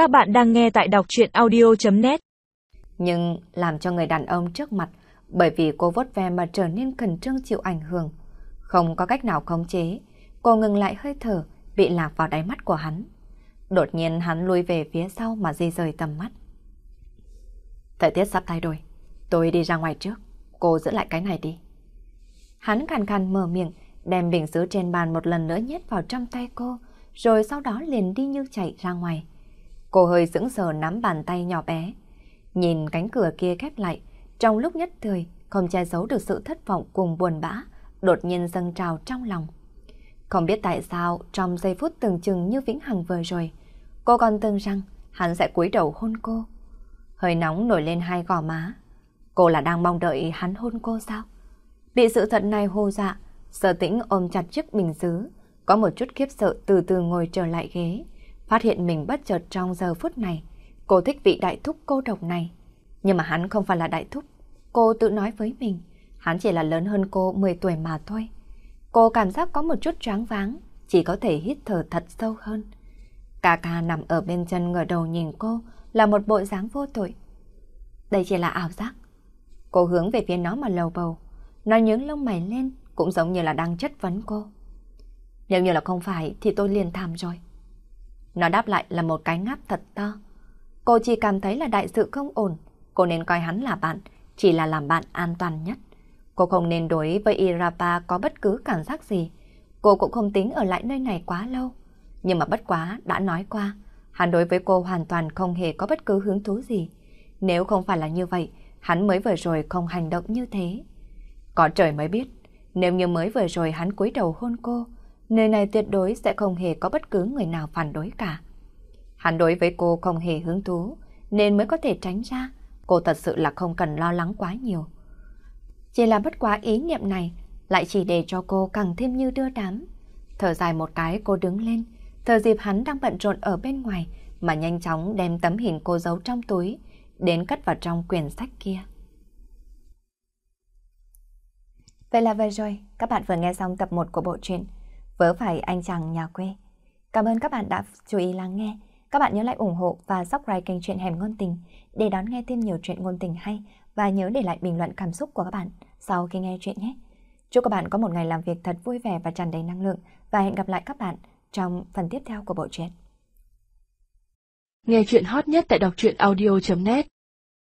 Các bạn đang nghe tại đọc chuyện audio.net Nhưng làm cho người đàn ông trước mặt bởi vì cô vốt ve mà trở nên khẩn trương chịu ảnh hưởng. Không có cách nào khống chế, cô ngừng lại hơi thở, bị lạc vào đáy mắt của hắn. Đột nhiên hắn lui về phía sau mà di rời tầm mắt. Thời tiết sắp thay đổi, tôi đi ra ngoài trước, cô giữ lại cái này đi. Hắn khàn khàn mở miệng, đem bình xứ trên bàn một lần nữa nhét vào trong tay cô, rồi sau đó liền đi như chạy ra ngoài. Cô hơi sững sờ nắm bàn tay nhỏ bé. Nhìn cánh cửa kia khép lại, trong lúc nhất thời, không che giấu được sự thất vọng cùng buồn bã, đột nhiên dâng trào trong lòng. Không biết tại sao, trong giây phút từng chừng như vĩnh hằng vừa rồi, cô còn tưởng rằng hắn sẽ cúi đầu hôn cô. Hơi nóng nổi lên hai gò má. Cô là đang mong đợi hắn hôn cô sao? Bị sự thật này hô dạ, sở tĩnh ôm chặt chiếc bình xứ, có một chút khiếp sợ từ từ ngồi trở lại ghế, phát hiện mình bất chợt trong giờ phút này. Cô thích vị đại thúc cô độc này. Nhưng mà hắn không phải là đại thúc. Cô tự nói với mình, hắn chỉ là lớn hơn cô 10 tuổi mà thôi. Cô cảm giác có một chút choáng váng, chỉ có thể hít thở thật sâu hơn. Cà ca nằm ở bên chân ngửa đầu nhìn cô là một bộ dáng vô tội. Đây chỉ là ảo giác. Cô hướng về phía nó mà lầu bầu. Nó nhướng lông mày lên cũng giống như là đang chất vấn cô. Nếu như là không phải thì tôi liền thảm rồi. Nó đáp lại là một cái ngáp thật to. Cô chỉ cảm thấy là đại sự không ổn. Cô nên coi hắn là bạn, chỉ là làm bạn an toàn nhất. Cô không nên đối với Irapa có bất cứ cảm giác gì. Cô cũng không tính ở lại nơi này quá lâu. Nhưng mà bất quá đã nói qua, hắn đối với cô hoàn toàn không hề có bất cứ hứng thú gì. Nếu không phải là như vậy, hắn mới vừa rồi không hành động như thế. Có trời mới biết, nếu như mới vừa rồi hắn cúi đầu hôn cô, nơi này tuyệt đối sẽ không hề có bất cứ người nào phản đối cả. Hắn đối với cô không hề hứng thú, nên mới có thể tránh ra. Cô thật sự là không cần lo lắng quá nhiều. Chỉ là bất quá ý niệm này, lại chỉ để cho cô càng thêm như đưa đám. Thở dài một cái cô đứng lên, thờ dịp hắn đang bận rộn ở bên ngoài, mà nhanh chóng đem tấm hình cô giấu trong túi, đến cất vào trong quyển sách kia. Vậy là vừa rồi, các bạn vừa nghe xong tập 1 của bộ truyện Vớ phải anh chàng nhà quê. Cảm ơn các bạn đã chú ý lắng nghe. Các bạn nhớ lại ủng hộ và subscribe kênh truyện Hẻm Ngôn Tình để đón nghe thêm nhiều chuyện ngôn tình hay và nhớ để lại bình luận cảm xúc của các bạn sau khi nghe chuyện nhé. Chúc các bạn có một ngày làm việc thật vui vẻ và tràn đầy năng lượng và hẹn gặp lại các bạn trong phần tiếp theo của bộ truyện. Nghe chuyện hot nhất tại đọc truyện audio.net